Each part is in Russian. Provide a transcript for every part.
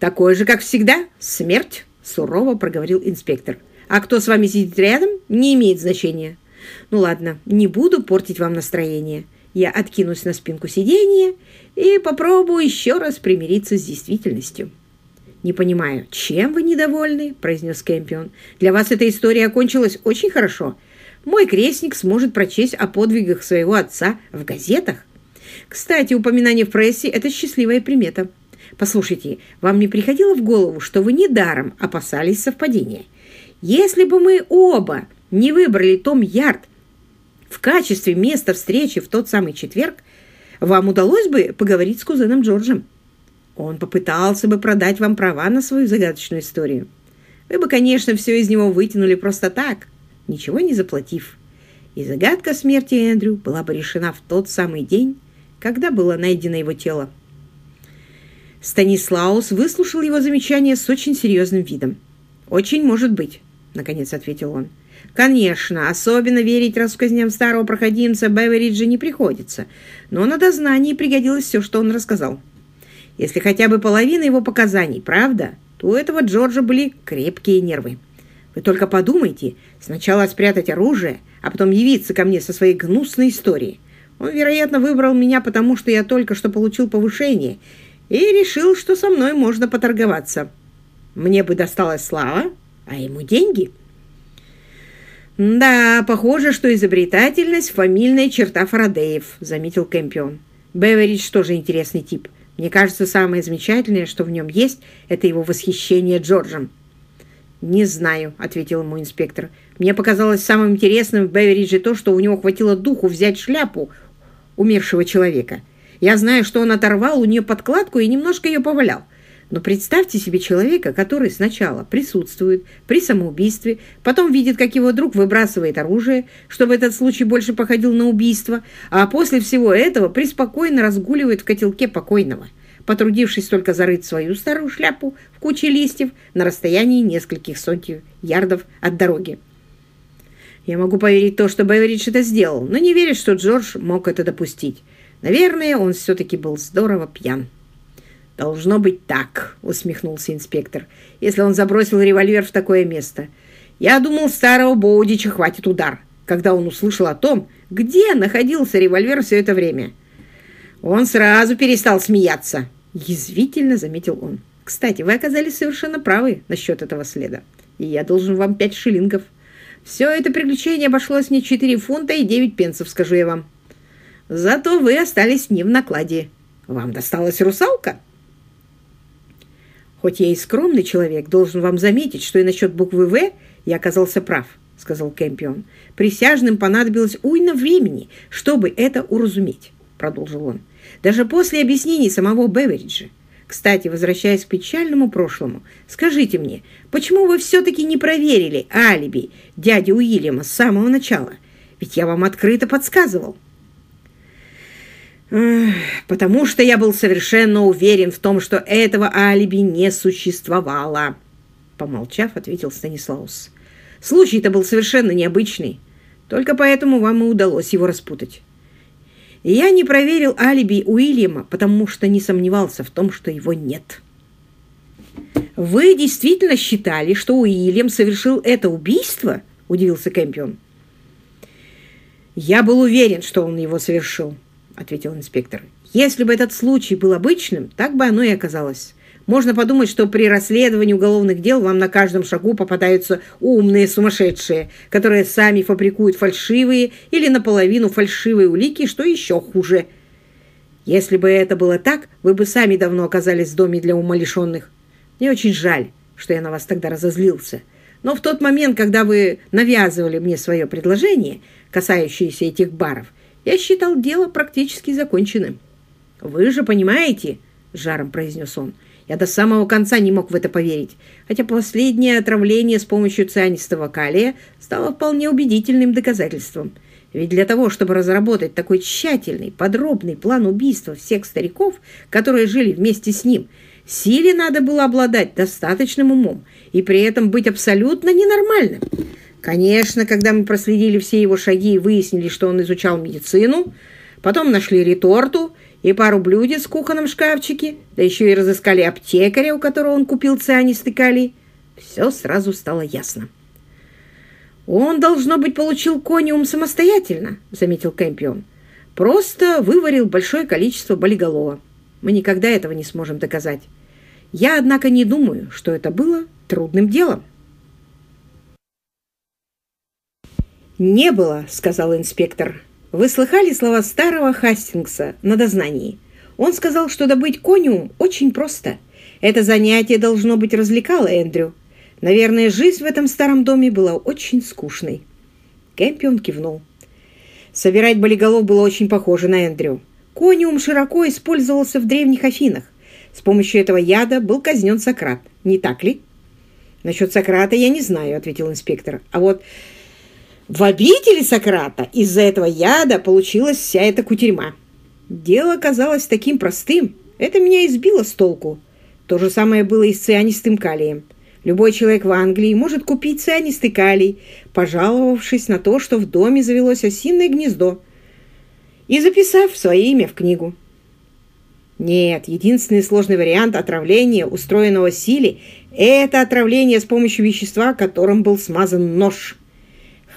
«Такой же, как всегда, смерть», — сурово проговорил инспектор. «А кто с вами сидит рядом, не имеет значения. Ну ладно, не буду портить вам настроение. Я откинусь на спинку сиденья и попробую еще раз примириться с действительностью». «Не понимаю, чем вы недовольны?» – произнес Кэмпион. «Для вас эта история окончилась очень хорошо. Мой крестник сможет прочесть о подвигах своего отца в газетах. Кстати, упоминание в прессе – это счастливая примета. Послушайте, вам не приходило в голову, что вы недаром опасались совпадения? Если бы мы оба не выбрали Том Ярд в качестве места встречи в тот самый четверг, вам удалось бы поговорить с кузеном Джорджем. Он попытался бы продать вам права на свою загадочную историю. Вы бы, конечно, все из него вытянули просто так, ничего не заплатив. И загадка смерти Эндрю была бы решена в тот самый день, когда было найдено его тело. Станислаус выслушал его замечание с очень серьезным видом. «Очень может быть», — наконец ответил он. «Конечно, особенно верить рассказням старого проходимца Бевериджа не приходится, но на дознании пригодилось все, что он рассказал. Если хотя бы половина его показаний правда, то у этого Джорджа были крепкие нервы. Вы только подумайте, сначала спрятать оружие, а потом явиться ко мне со своей гнусной историей. Он, вероятно, выбрал меня, потому что я только что получил повышение и решил, что со мной можно поторговаться. Мне бы досталась слава, а ему деньги. «Да, похоже, что изобретательность – фамильная черта Фарадеев», – заметил Кэмпион. «Беверидж тоже интересный тип. Мне кажется, самое замечательное, что в нем есть, это его восхищение Джорджем». «Не знаю», — ответил ему инспектор. «Мне показалось самым интересным в Беверидже то, что у него хватило духу взять шляпу умершего человека. Я знаю, что он оторвал у нее подкладку и немножко ее повалял. Но представьте себе человека, который сначала присутствует при самоубийстве, потом видит, как его друг выбрасывает оружие, чтобы этот случай больше походил на убийство, а после всего этого преспокойно разгуливает в котелке покойного, потрудившись только зарыть свою старую шляпу в куче листьев на расстоянии нескольких сотен ярдов от дороги. Я могу поверить то, что Беверидж это сделал, но не верю, что Джордж мог это допустить. Наверное, он все-таки был здорово пьян. «Должно быть так», — усмехнулся инспектор, «если он забросил револьвер в такое место. Я думал, старого Боудича хватит удар, когда он услышал о том, где находился револьвер все это время. Он сразу перестал смеяться», — язвительно заметил он. «Кстати, вы оказались совершенно правы насчет этого следа, и я должен вам пять шиллингов. Все это приключение обошлось мне четыре фунта и девять пенсов, скажу я вам. Зато вы остались не в накладе. Вам досталась русалка?» «Хоть я и скромный человек, должен вам заметить, что и насчет буквы «В» я оказался прав», — сказал Кэмпион. «Присяжным понадобилось уйна времени, чтобы это уразуметь», — продолжил он. «Даже после объяснений самого Бевериджа. Кстати, возвращаясь к печальному прошлому, скажите мне, почему вы все-таки не проверили алиби дяди Уильяма с самого начала? Ведь я вам открыто подсказывал» потому что я был совершенно уверен в том, что этого алиби не существовало. Помолчав, ответил Станислаус. Случай-то был совершенно необычный. Только поэтому вам и удалось его распутать. я не проверил алиби Уильяма, потому что не сомневался в том, что его нет. «Вы действительно считали, что Уильям совершил это убийство?» – удивился Кэмпион. «Я был уверен, что он его совершил», ответил инспектор. «Если бы этот случай был обычным, так бы оно и оказалось. Можно подумать, что при расследовании уголовных дел вам на каждом шагу попадаются умные сумасшедшие, которые сами фабрикуют фальшивые или наполовину фальшивые улики, что еще хуже. Если бы это было так, вы бы сами давно оказались в доме для умалишенных. Мне очень жаль, что я на вас тогда разозлился. Но в тот момент, когда вы навязывали мне свое предложение, касающееся этих баров, я считал дело практически законченным. «Вы же понимаете», — жаром произнес он, — «я до самого конца не мог в это поверить, хотя последнее отравление с помощью цианистого калия стало вполне убедительным доказательством. Ведь для того, чтобы разработать такой тщательный, подробный план убийства всех стариков, которые жили вместе с ним, силе надо было обладать достаточным умом и при этом быть абсолютно ненормальным». Конечно, когда мы проследили все его шаги и выяснили, что он изучал медицину, потом нашли реторту и пару блюдец в кухонном шкафчике, да еще и разыскали аптекаря, у которого он купил цианистый калий, все сразу стало ясно. «Он, должно быть, получил кониум самостоятельно», — заметил Кэмпион. «Просто выварил большое количество болиголова. Мы никогда этого не сможем доказать. Я, однако, не думаю, что это было трудным делом». «Не было», — сказал инспектор. «Вы слыхали слова старого Хастингса на дознании? Он сказал, что добыть кониум очень просто. Это занятие должно быть развлекало Эндрю. Наверное, жизнь в этом старом доме была очень скучной». Кэмпион кивнул. Собирать болиголов было очень похоже на Эндрю. Кониум широко использовался в древних Афинах. С помощью этого яда был казнен Сократ. Не так ли? «Насчет Сократа я не знаю», — ответил инспектор. «А вот в обители Сократа из-за этого яда получилась вся эта кутерьма. Дело казалось таким простым. Это меня избило с толку. То же самое было и с цианистым калием. Любой человек в Англии может купить цианистый калий, пожаловавшись на то, что в доме завелось осиное гнездо, и записав свое имя в книгу. Нет, единственный сложный вариант отравления, устроенного силе, это отравление с помощью вещества, которым был смазан нож.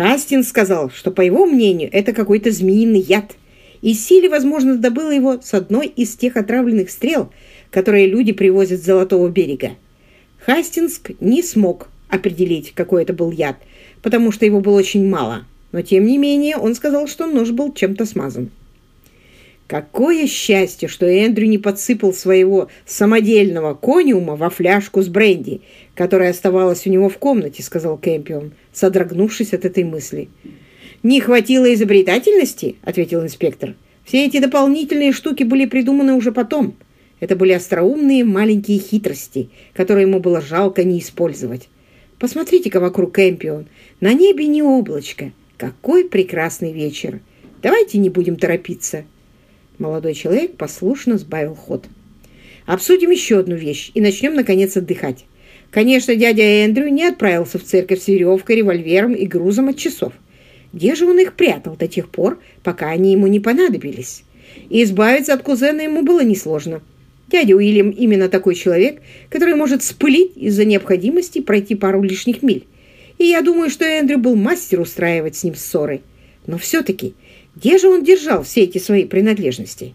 Хастин сказал, что, по его мнению, это какой-то змеиный яд, и силе, возможно, добыла его с одной из тех отравленных стрел, которые люди привозят с Золотого берега. Хастинск не смог определить, какой это был яд, потому что его было очень мало, но тем не менее он сказал, что нож был чем-то смазан. Какое счастье, что Эндрю не подсыпал своего самодельного кониума во фляжку с бренди, которая оставалась у него в комнате, сказал Кэмпион, содрогнувшись от этой мысли. «Не хватило изобретательности?» — ответил инспектор. «Все эти дополнительные штуки были придуманы уже потом. Это были остроумные маленькие хитрости, которые ему было жалко не использовать. Посмотрите-ка вокруг, Кэмпион. На небе не облачко. Какой прекрасный вечер. Давайте не будем торопиться». Молодой человек послушно сбавил ход. «Обсудим еще одну вещь и начнем, наконец, отдыхать. Конечно, дядя Эндрю не отправился в церковь с веревкой, револьвером и грузом от часов. Где же он их прятал до тех пор, пока они ему не понадобились? И избавиться от кузена ему было несложно. Дядя Уильям именно такой человек, который может спылить из-за необходимости пройти пару лишних миль. И я думаю, что Эндрю был мастер устраивать с ним ссоры. Но все-таки, где же он держал все эти свои принадлежности?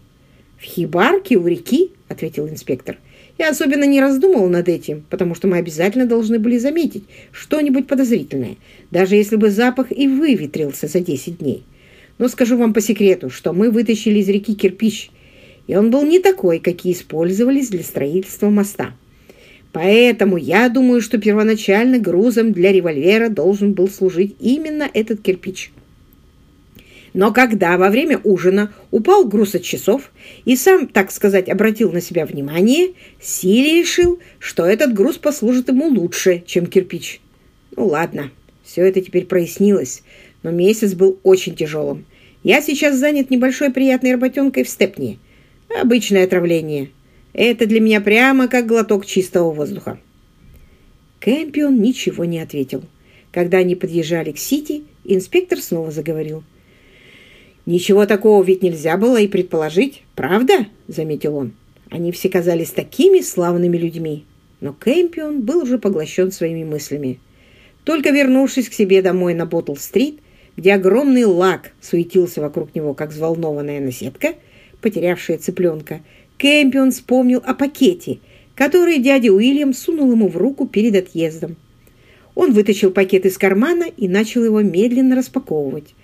«В хибарке у реки», — ответил инспектор. «Я особенно не раздумывал над этим, потому что мы обязательно должны были заметить что-нибудь подозрительное, даже если бы запах и выветрился за 10 дней. Но скажу вам по секрету, что мы вытащили из реки кирпич, и он был не такой, какие использовались для строительства моста. Поэтому я думаю, что первоначально грузом для револьвера должен был служить именно этот кирпич». Но когда во время ужина упал груз от часов и сам, так сказать, обратил на себя внимание, Сили решил, что этот груз послужит ему лучше, чем кирпич. Ну ладно, все это теперь прояснилось, но месяц был очень тяжелым. Я сейчас занят небольшой приятной работенкой в Степне. Обычное отравление. Это для меня прямо как глоток чистого воздуха. Кэмпион ничего не ответил. Когда они подъезжали к Сити, инспектор снова заговорил. «Ничего такого ведь нельзя было и предположить, правда?» — заметил он. Они все казались такими славными людьми. Но Кэмпион был уже поглощен своими мыслями. Только вернувшись к себе домой на Боттл-стрит, где огромный лак суетился вокруг него, как взволнованная наседка, потерявшая цыпленка, Кэмпион вспомнил о пакете, который дядя Уильям сунул ему в руку перед отъездом. Он вытащил пакет из кармана и начал его медленно распаковывать.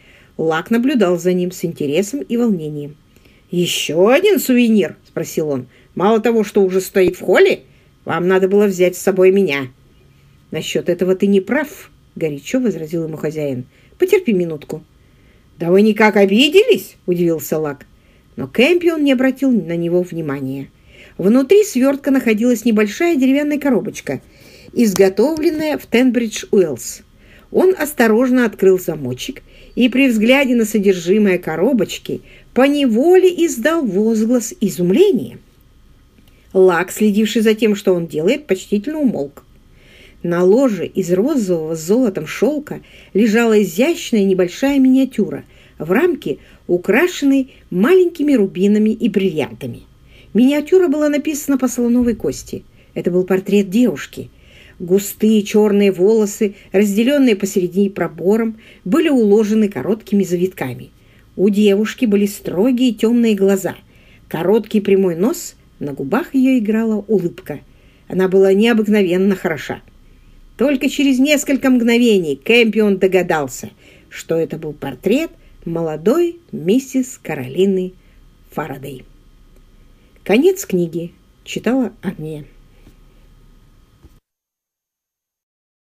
Лак наблюдал за ним с интересом и волнением. «Еще один сувенир?» – спросил он. «Мало того, что уже стоит в холле, вам надо было взять с собой меня». «Насчет этого ты не прав», – горячо возразил ему хозяин. «Потерпи минутку». «Да вы никак обиделись?» – удивился Лак. Но Кэмпион не обратил на него внимания. Внутри свертка находилась небольшая деревянная коробочка, изготовленная в Тенбридж-Уэллс. Он осторожно открыл замочек и при взгляде на содержимое коробочки поневоле издал возглас изумления. Лак, следивший за тем, что он делает, почтительно умолк. На ложе из розового с золотом шелка лежала изящная небольшая миниатюра. В рамке украшенный маленькими рубинами и бриллиантами. Миниатюра была написана по слоновой кости. Это был портрет девушки. Густые черные волосы, разделенные посередине пробором, были уложены короткими завитками. У девушки были строгие темные глаза, короткий прямой нос, на губах ее играла улыбка. Она была необыкновенно хороша. Только через несколько мгновений Кэмпион догадался, что это был портрет молодой миссис Каролины Фарадей. Конец книги. Читала Агния.